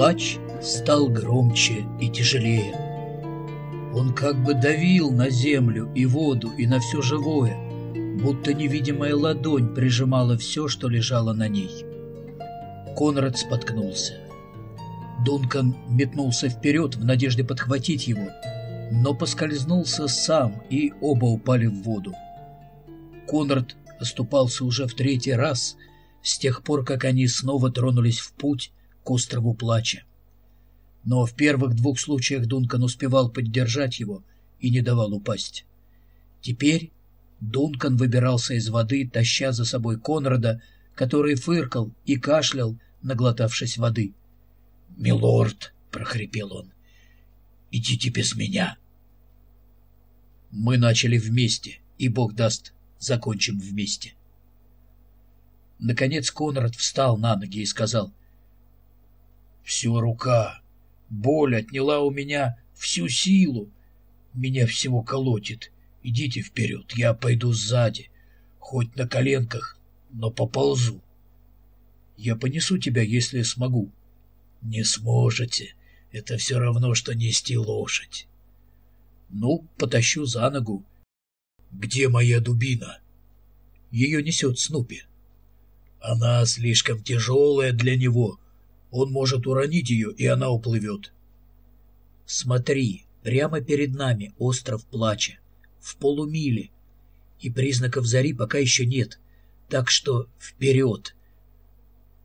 Плач стал громче и тяжелее. Он как бы давил на землю и воду и на все живое, будто невидимая ладонь прижимала все, что лежало на ней. Конрад споткнулся. Дункан метнулся вперед в надежде подхватить его, но поскользнулся сам, и оба упали в воду. Конрад оступался уже в третий раз с тех пор, как они снова тронулись в путь к острову Плача. Но в первых двух случаях Дункан успевал поддержать его и не давал упасть. Теперь Дункан выбирался из воды, таща за собой Конрада, который фыркал и кашлял, наглотавшись воды. «Милорд!» — прохрипел он. «Идите без меня!» Мы начали вместе, и, Бог даст, закончим вместе. Наконец Конрад встал на ноги и сказал. «Всю рука, боль отняла у меня всю силу, меня всего колотит. Идите вперед, я пойду сзади, хоть на коленках, но поползу. Я понесу тебя, если смогу». «Не сможете, это все равно, что нести лошадь». «Ну, потащу за ногу, «Где моя дубина?» Ее несет Снупи. «Она слишком тяжелая для него. Он может уронить ее, и она уплывет». «Смотри, прямо перед нами остров Плача, в полумиле, и признаков зари пока еще нет, так что вперед!»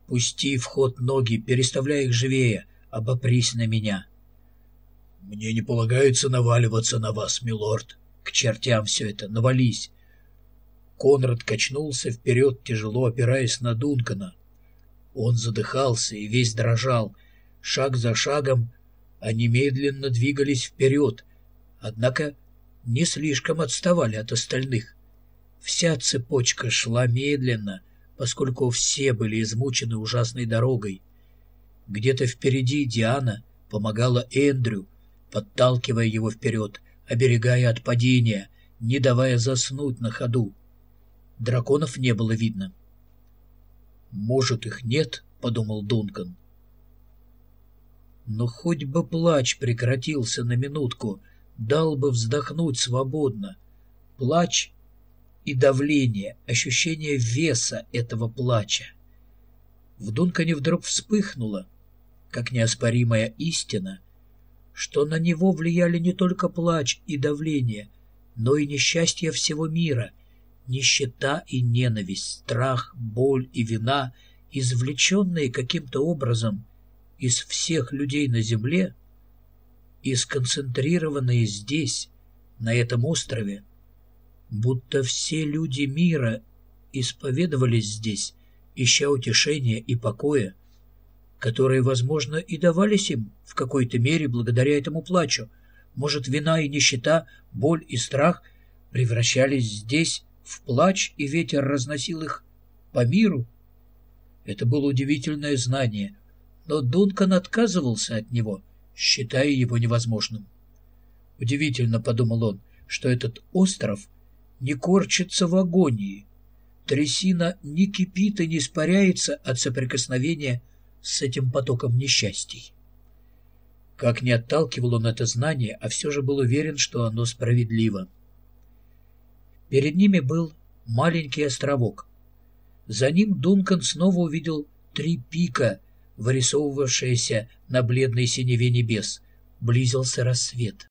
«Пусти в ход ноги, переставляй их живее, обопрись на меня». «Мне не полагается наваливаться на вас, милорд», к чертям все это, навались. Конрад качнулся вперед, тяжело опираясь на Дункана. Он задыхался и весь дрожал. Шаг за шагом они медленно двигались вперед, однако не слишком отставали от остальных. Вся цепочка шла медленно, поскольку все были измучены ужасной дорогой. Где-то впереди Диана помогала Эндрю, подталкивая его вперед, оберегая от падения, не давая заснуть на ходу. Драконов не было видно. «Может, их нет?» — подумал Дункан. Но хоть бы плач прекратился на минутку, дал бы вздохнуть свободно. Плач и давление, ощущение веса этого плача. В Дункане вдруг вспыхнуло, как неоспоримая истина, что на него влияли не только плач и давление, но и несчастье всего мира, нищета и ненависть, страх, боль и вина, извлеченные каким-то образом из всех людей на земле и сконцентрированные здесь, на этом острове, будто все люди мира исповедовались здесь, ища утешения и покоя, которые, возможно, и давались им в какой-то мере благодаря этому плачу. Может, вина и нищета, боль и страх превращались здесь в плач, и ветер разносил их по миру? Это было удивительное знание, но Дункан отказывался от него, считая его невозможным. Удивительно, — подумал он, — что этот остров не корчится в агонии. Трясина не кипит и не испаряется от соприкосновения с этим потоком несчастий. Как не отталкивал он это знание, а все же был уверен, что оно справедливо. Перед ними был маленький островок. За ним Дункан снова увидел три пика, вырисовывавшиеся на бледной синеве небес. Близился рассвет.